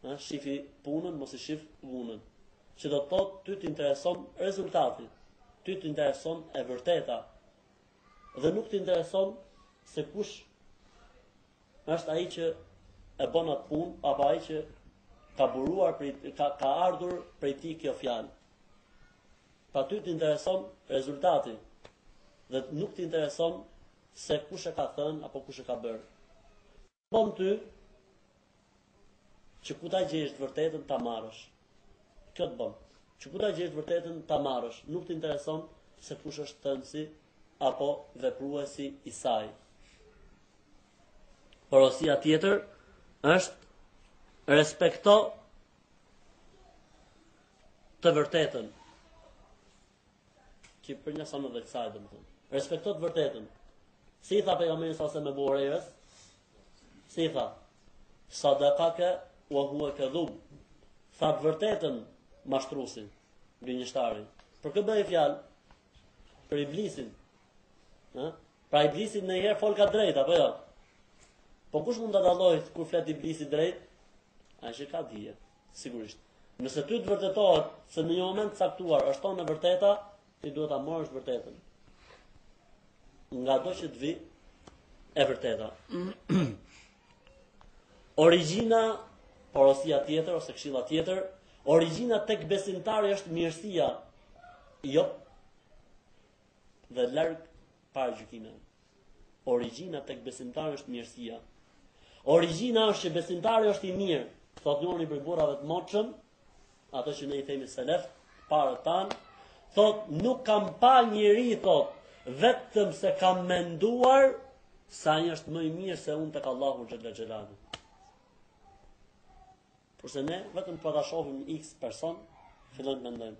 Speaker 1: Ë shifi punën, mos i shif gunën. Që do të thotë ty të intereson rezultati, ty të intereson e vërteta. Dhe nuk të intereson se kush është ai që e bën atë punë apo ai që ka buruar prej ka ka ardhur prej tij kjo fjalë. Pra ty të intereson rezultati dhe nuk të intereson se kush e ka thënë apo kush e ka bërë. Bën ty që ku ta gjesh të vërtetën ta marrësh. Kjo të bën. Që ku ta gjesh të vërtetën ta marrësh. Nuk të intereson se kush është thënësi apo vepruesi i saj. Porosia tjetër është respekto të vërtetën. Që pejgamberi sa selam edhe kësaj dhe më thënë. Respekto të vërtetën. Si i tha pejgamberi sa selam Ebu Hurejrës? Si i tha? Sadakake ue huve kedhub. Tha të vërtetën mashtrusi, gënjështari. Për kë bëhet fjalë? Për iblisin. Ha? Pra iblisi nëherë folka drejt, apo jo? Po kush mund ta dallojë kur flet iblisi drejt? Ai që ka dije. Sigurisht. Nëse ty të vërtetohet se në një moment të caktuar është thonë e vërteta, ti duhet ta marrësh të vërtetën. Ngado që të vi e vërteta. Origjina, porosia tjetër ose këshilla tjetër, origjina tek besimtari është mirësia. Jo. Dhe larg paragjykimeve. Origjina tek besimtari është mirësia. Origjina është që besimtari është i mirë. Thot njëri prej burrave të moçëm, ato që ne i themi selef, të parët tanë, thot nuk kam pa njeri thot, vetëm se kam menduar se ai është më i mirë se unë tek Allahu xhele xhelalu. Porse ne vetëm po ta shohim X person, fillojmë të mendojmë.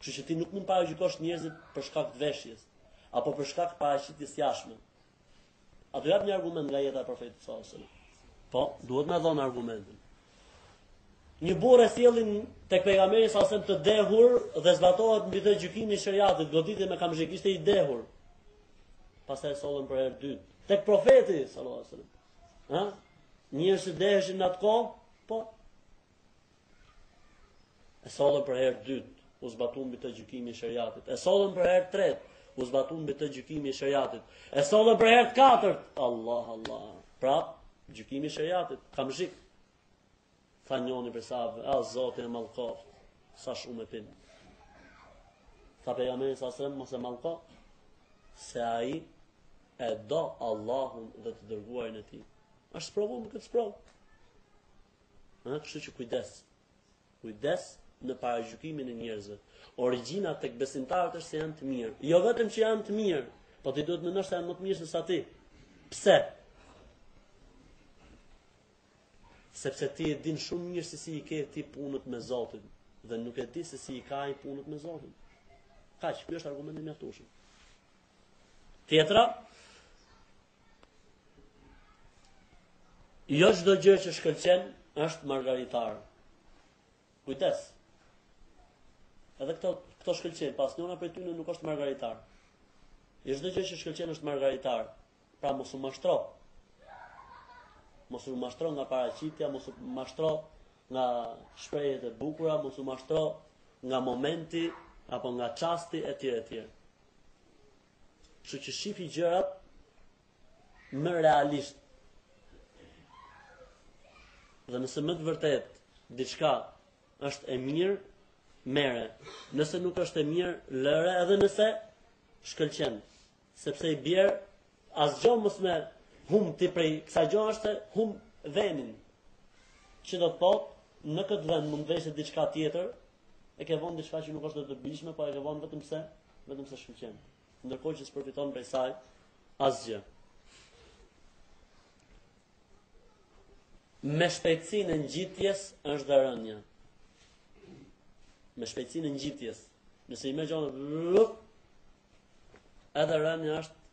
Speaker 1: Kështu që ti nuk mund t'paragjykosh njerëzit për shkak të veshjes, apo për shkak të paraqitjes së jashtme. A të jap një argument nga jeta e profetit sallallahu alajhi wasallam? Po, duhet me dhon argumentin. Një burrë e sjellin tek pejgamberi sallallahu alajhi wasallam të dehur dhe zbatohet mbi të gjykimi i shariatit, goditje me kamzhik, ishte i dehur. Pastaj e sollën për herë dytë tek profeti sallallahu alajhi wasallam. Ha? Njerëz që deheshin në atë kohë, po. E sollën për herë të dytë, u zbatu mbi të gjykimi i shariatit. E sollën për herë të tretë, u zbatu mbi të gjykimi i shariatit. E sollën për herë të katërt, Allah Allah. Pra, gjykimi i shariatit, kamzhik. Tha njëri prej sahabëve, a Zoti e mallkoft, sa shumë e pin. Tha pejgamberi sa selam mos e mallko se ai e do Allahun dhe të dërguarin e tij. Është sprovuar në këtë sprovë. Ëh, kështu që kujdes. Kujdes në paragjykimin e njerëzve. Origjina tek besimtarët është se janë të mirë. Jo vetëm që janë të mirë, po ti duhet të mendosh se janë më të mirë se sa ti. Pse? Sepse ti e din shumë mirë se si i ke ti punët me Zotin dhe nuk e di se si i ka ai punët me Zotin. Kaq, ky është argument i mjaftueshëm. Tjetra, Jo çdo gjë që shkëlqen është margaritar. Kujdes. Edhe këto këto shkëlqen, po asnjëra prej tyre nuk është margaritar. Jo çdo gjë që shkëlqen është margaritar. Pra mos u mashtro. Mos u mashtro nga paraqitja, mos u mashtro nga shprehjet e bukura, mos u mashtro nga momenti apo nga çasti etj etj. Kështu që shifi gjërat më realisht. Dhe nëse me të vërtet diçka është e mirë, merre. Nëse nuk është e mirë, lëre edhe nëse shkëlqen. Sepse i bjen, asgjo mos me hum ti prej kësaj gjo është hum venin. Që do të thot, në këtë vend mund të vësh diçka tjetër, e ke vënë diçka që nuk është e dobishme, po e ke vënë vetëm se Vetëm se shkëlqen. Ndërkohë që s'përfiton prej saj asgjë. Me shpejtësinë e ngjitjes është dhe rënja. Me shpejtësinë e ngjitjes. Nëse i mëngjon edhe rënja është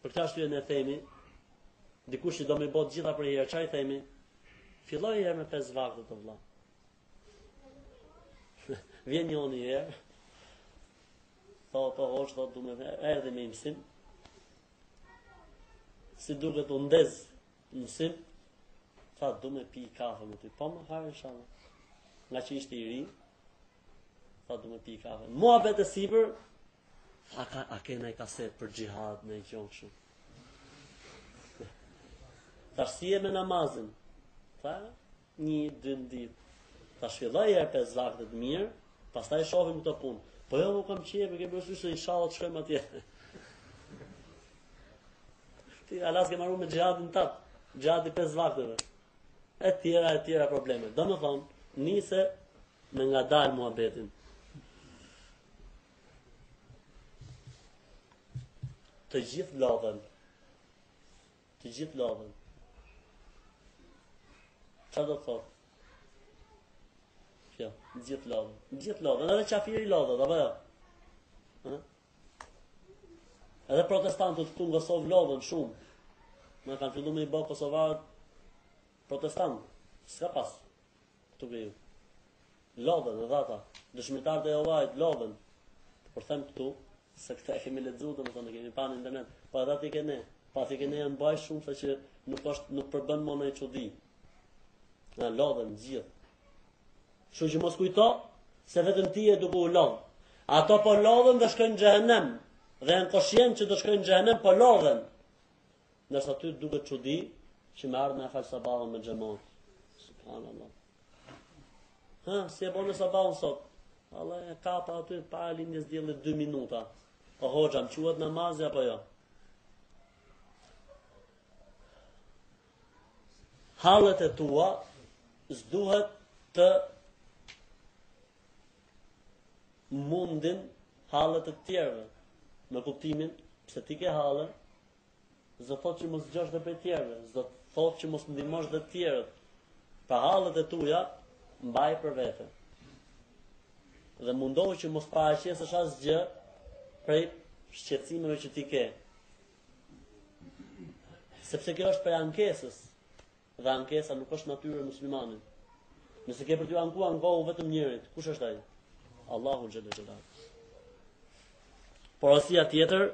Speaker 1: Për këtë arsye ne themi, dikush që do me bo të gjitha përnjëherë, çaj themi, filloje herë me pesë vaktet vëlla. Vjen njoni herë, tha po hoxhë thotë më erdhi me imsim. Si duket u ndez imsim, tha do me pi kafe me ty, po me hajr inshallah. Ngaqë ishte i ri, tha do me pi kafe. Muhabet e sipër, A ka a ke naj kasetë për xhihad ndonjë gjë kështu? Thash si je me namazin? Tha, një, dy ditë. Thash filloji pesë vaktet mirë, pastaj shohim këtë punë. Po jo, nuk kam qejf, kemi bërë se inshallah të shkojmë atje. Ti hala s' ke marrë me xhihadin tat, xhihadin pesë vakteve. E tjera e tjera probleme. Domethënë, nise më ngadalë muhabetin. Të gjithë lodhen. Të gjithë lodhen. Ça do të thotë? Kjo, gjithë lodhen. Gjithë lodhen, edhe qafiri lodhet, dhe bëja. Jo? Edhe protestantët këtu në Kosovë lodhen shumë. Na kanë fillu me i bo Kosovarët protestant. S'ka pas. Këtu ke ju. Lodhen edhe ata. Dëshmitarët e Jehovait lodhen. Por them këtu se këta e kemi lexuar domethënë kemi pa në internet, po edhe atje ke ne, po atje ke ne janë shumë saqë nuk është nuk përbën më çudi. Lodhen gjithë. Kështu që mos kujto se vetëm ti je duke u lodh. Ato po lodhen dhe shkojnë në xhehenem. Dhe janë koshient që do shkojnë në xhehenem po lodhen. Ndërsa ty duket çudi që me ardh me fal sabahun me xhamat. Subhanallahu. Ha, si e bon sabahun sot? Vallah e kapa aty para lindjes diellit 2 minuta. Po hoxhë, a m'quhet namazi apo jo? Hallet e tua s'duhet t'i mundin hallet e tjerëve. Me kuptimin, pse ti ke halle, S'do thotë që mos të dëgjosh dhe për të tjerëve, s'do thotë që mos ndihmosh dhe të tjerët. Pra hallet e tuja mbaji për vete. Dhe mundohu që mos paraqesësh asgjë prej shqetësimeve që ti ke. Sepse kjo është prej ankesës. Dhe ankesa nuk është natyrë e muslimanit. Nëse ke për t'ju ankuar ankohu vetëm njërit, kush është ai? Allahu xhelle xhelaluhu. Porosia tjetër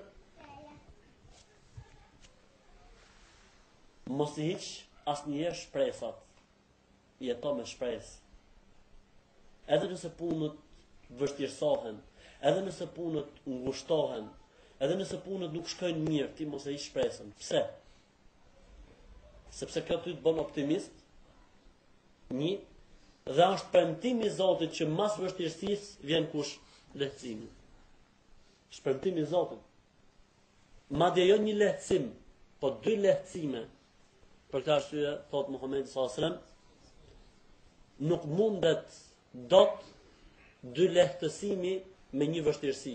Speaker 1: mos i hiq asnjëherë shpresat. Jeto me shpresë. Edhe nëse punët vështirësohen, edhe nëse punët ngushtohen, edhe nëse punët nuk shkojnë mirë, ti mos e hiq shpresën. Pse? Sepse kjo ty të bon optimist. Një dhe është premtim i Zotit që mas vështirësisë vjen kush lehtësimi. Është premtim i Zotit. Madje jo një lehtësim, po dy lehtësime. Për këtë arsye thot Muhamedi sallallahu alajhi wasallam nuk mundet dot dy lehtësimi me një vështirësi.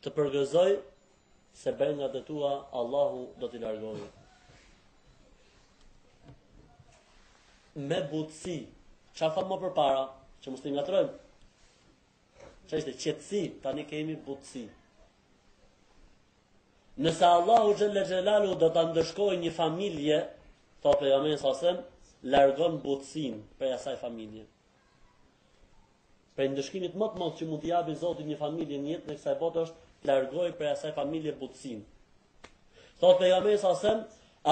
Speaker 1: Të përgëzoj se brengat e tua Allahu do t'i largojë. Me butësi, ça thamë më përpara, që mos t'i ngatërrojmë, ishte qetësi, tani kemi butësi. Nëse Allahu xhelle xhelaluhu do ta ndëshkojë një familje, thotë pejgamberi sasem, largon butësinë prej asaj familje. Prej ndëshkimit më të madh që mund t'i japë Zoti një familje në jetën e kësaj bote është të largojë prej asaj familje butësinë. Thotë pejgamberi sa sem,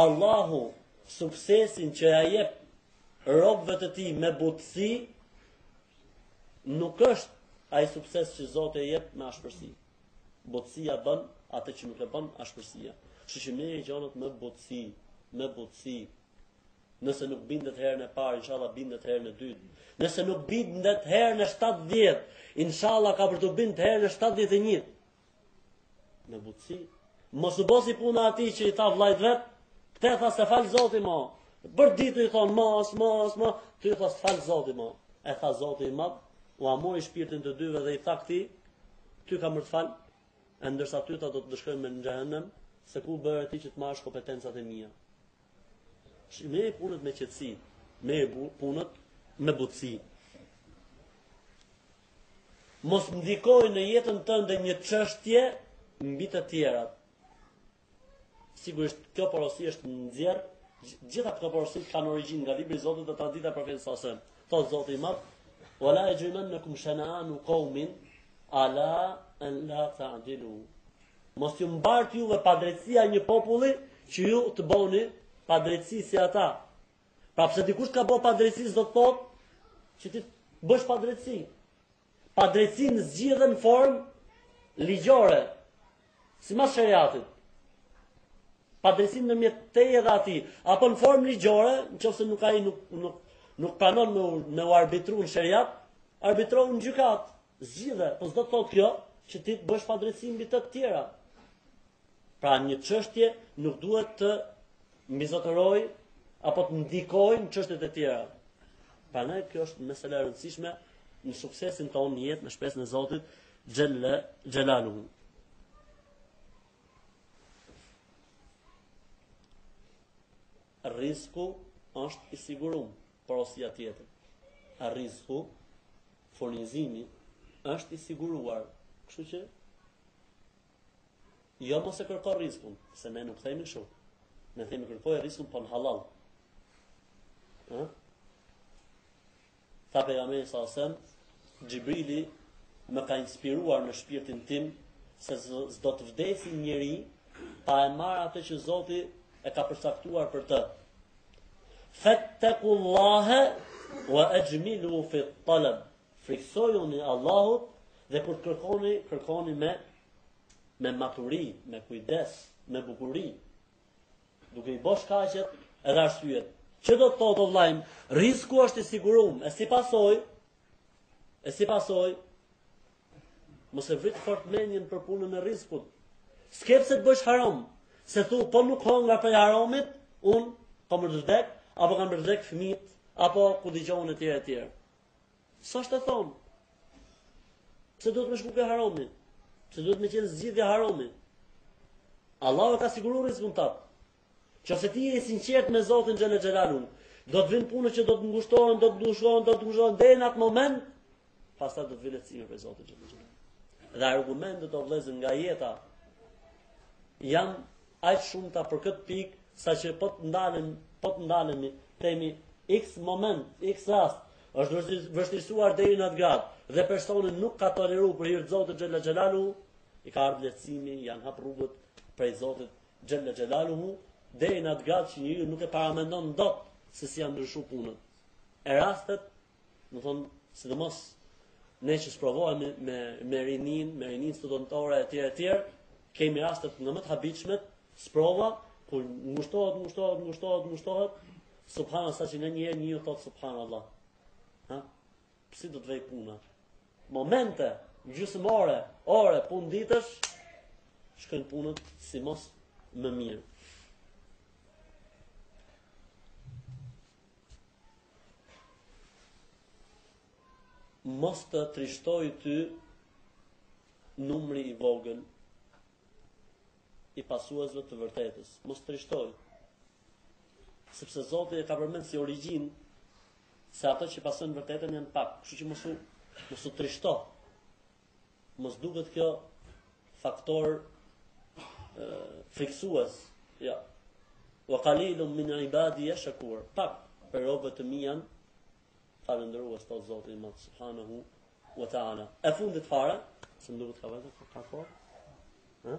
Speaker 1: Allahu suksesin që ja jep robëve të tij me butësi nuk është ai sukses që Zoti e jep me ashpërsi. Butësia bën atë që nuk e bën ashpërsia. Kështu që merri gjërat me butësi, me butësi. Nëse nuk bindet herën e parë, inshallah bindet herën e dytë. Nëse nuk bindet herën e 70, inshallah ka për të bind herën e 71. Me butësi. Mos u bo si puna atij që i tha vllajt vet, t'i tha s'e fal Zoti më. Për ditë i thon mos, mos, mos, ti thu s'e fal Zoti më. E tha Zoti i madh, ua mori shpirtin të dyve dhe i tha këtij, ty kam me të fal, e ndërsa ty ta do të shkojë në xhehenem, se ku u bëre ti që të marrësh kompetencat e mia. Merri punët me qetësi, merri punët me butësi. Mos ndikojë në jetën tënde një çështje mbi të tjerat. Sigurisht, kjo porosi është nxjerrë, gjitha këto porosi kanë origjinë nga libri i Zotit dhe tradita e profetit sallallahu alajhi wasallam. Thotë Zoti i Madh: "Wa la yajrimannakum shana'anu qaumin ala an la ta'dilu." Mos t'ju mbartë juve padrejtësia e një populli që ju të bëni padrejtësi si ata. Pra pse dikush të ka bërë padrejtësi s'do të thotë që ti të bësh padrejtësi. Padrejtësinë zgjidhe në formë ligjore, simas sheriatit. Padrejtësinë ndërmjet teje edhe atij, apo në formë ligjore, në qoftë se nuk, ai nuk, nuk, nuk pranon me, me u arbitru në sheriat, arbitrohu në gjykatë. Zgjidhe, po s'do të thotë kjo që ti të bësh padrejtësi mbi të tjera. Pra një çështje nuk duhet të mbizotërojë apo të ndikojë në çështjet e tjera. Prandaj kjo është mesela e rëndësishme në suksesin tonë në jetë me shpresën e Zotit Xhelle Xhelaluhu. Rrizku është i siguruar. Porosia tjetër, rrizku, furnizimi, është i siguruar, kështu që jo mos e kërko rrizkun, se ne nuk themi kështu. Ne themi kërkoje rrizkun po në hallall. Ë? Tha pejgamberi alejhi selam, Xhibrili më ka inspiruar në shpirtin tim se s'do të vdesë njeri pa e marrë atë që Zoti e ka përcaktuar për të. Fattaku Allahe wa ajmilu fi talab. Friksojuni Allahut dhe kur të kërkoni, kërkoni me me maturi, me kujdes, me bukuri. Duke i bo shkaqet edhe arsyet. Që do të thotë o vëllai im, rrizku është i siguruar, e si pasojë, e si pasojë, Mos e vrit fort mendjen për punën e rrizkut. S'ke pse të bësh haram, se thu po nuk ha nga prej haramit, unë kam me vdek, apo kan me vdek fëmijët, apo ku di unë etj etj. Si ashtu thon? Pse duhet me shku ke harami? Pse duhet me qenë zgjidhja harami? Allahu e ka siguruar rrizkun tat. Qofse ti je i sinqert me Zotin Xhelel Xhelalun, do të vinë punët që do të ngushtohen, do të ngushtohen, do të ngushtohen deri në atë moment, pastaj do të vijë lehtësimi prej Zotit Xhelel Xhelalun. Dhe argumentet o vëllezër nga jeta janë aq shumta për këtë pikë, saqë po të ndalemi, po të ndalemi themi x moment, x rast, është vështirësuar deri në atë gradë dhe personi nuk ka toleruar për hir të Zotit Xhelel Xhelalu, i ka ardh lehtësimi, janë hap rrugët prej Zotit Xhelle Xhelaluhu, deri në atë gradë që njeriu nuk e paramendon dot se si janë ndryshuar punët. E rastet, do të thonë, sidomos ne që sprovohemi me me rinin, me rinin studentore etj etj, kemi raste nga më të habitshmet, sprova kur ngushtohet, ngushtohet, ngushtohet, ngushtohet, subhanallahu saqë në një herë njeriu thotë subhanallahu. Ha? Si do të vej puna? momente gjysmore, ore, punë ditësh, shkojnë punët si mos më mirë. Mos të trishtoj ty numri i vogël i pasuesve të vërtetës. Mos të trishtoj. Sepse Zoti e ka përmend si origjinë Se ato që pasojnë të vërtetën janë pak, kështu që mos u mos u trishto. Mos duket kjo faktor ë frikësues. Ja. Wa qalilun min ibadi yashkur. Pak prej robve të mi janë falënderues të Zotit subhanahu wa taala. E fundit fare, se më duket ka vajt ka kohë. Ë?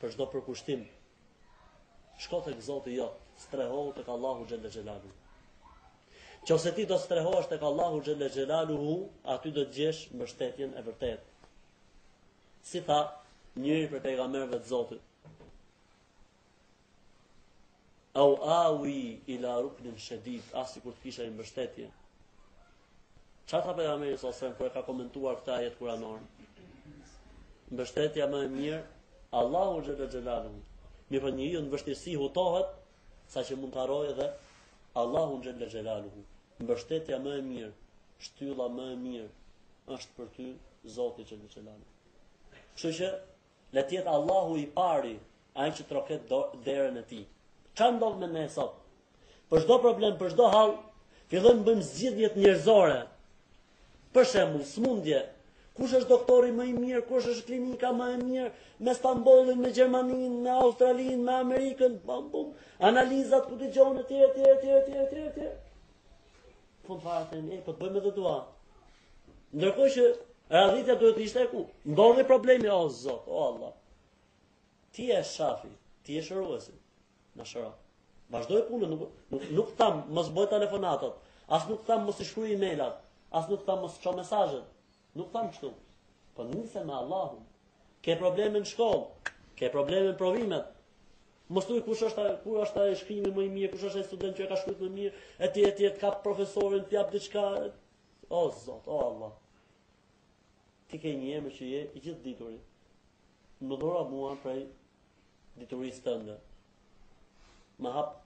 Speaker 1: Për çdo përkushtim shko tek Zoti jot, strehohu tek Allahu xhelle xhelalu. Qofse ti do të strehohesh tek Allahu xhelle xhelalu, aty do të gjesh mbështetjen e vërtetë. Si tha njëri prej pejgamberëve të Zotit, Au awi ila ruknin shedid, ah sikur të kisha një mbështetje. Ça tha pejgamberi sa sen kur e ka komentuar këtë ajet kuranor? Mbështetja më e mirë Allahu xhalla xhelalu. Mirëpo njeriu në vështirësi hutohet saqë mund të harrojë edhe Allahu xhalla xhelalu. Mbështetja më e mirë, shtylla më e mirë është për ty Zoti xhalla xhelalu. Kështu që Le të jetë Allahu i pari ai që troket në derën e tij. Ça ndodh me ne sot? Për çdo problem, për çdo hall, fillojmë bëjmë zgjidhjet njerëzore. Për shembull, smundje. Kush është doktori më i mirë, kush është klinika më e mirë, me Stambollin, me Gjermaninë, me Australinë, me Amerikën, bam bum, analizat ku dërgohen etj etj etj etj etj etj. Fund fare, të, po bëjmë edhe dua. Ndërkohë që radhitja duhet të ishte ku ndodhi problemi, o Zot, o Allah. Ti je Shafi, ti je shëruesi. Na shëro. Vazhdoj punën, nuk nuk, nuk tham mos bëj telefonatat, as nuk tham mos i shkruaj e-mailat, as nuk tham mos ço mesazhet. Nuk tham kështu. Po nisem me Allahun, Ke probleme në shkollë, ke probleme në provimet. Mos thuaj kush është ku është ai shkrimi më i mirë, kush është ai student që e ka shkruar më mirë, etj etj, të kap profesorin, t'i jap diçka. O Zot, o Allah. Ti ke një emër që je i Gjithëdituri. Më dhura mua prej diturisë tënde. Më hap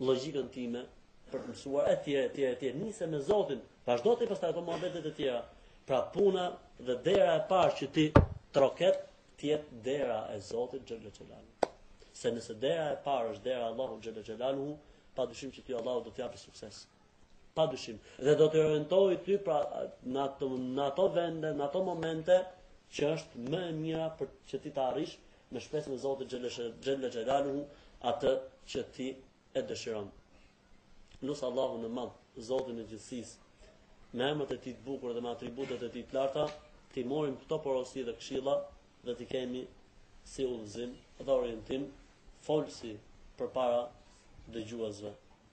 Speaker 1: logjikën time për të mësuar etj etj etj nise, me Zotin, vazhdo ti pastaj ato muhabetet e tjera. Pra puna dhe dera e parë që ti troket të jetë dera e Zotit xhele xhelaluhu. Se nëse dera e parë është dera e Allahut xhele xhelaluhu, pa dyshim që ty Allahu do të japë sukses. pa dyshim. Dhe do të orientojë ty pra në ato në ato vende, në ato momente që është më e mira për që ti të arrish me shpresën e Zotit xhele xhelaluhu atë që ti e dëshiron. Lus Allahun e madh, Zotin e gjithësisë, me emrat e tij të bukur dhe me atributet e tij të larta, t'i morim këto porosi dhe këshilla dhe t'i kemi si udhëzim dhe orientim folësi përpara dëgjuesve.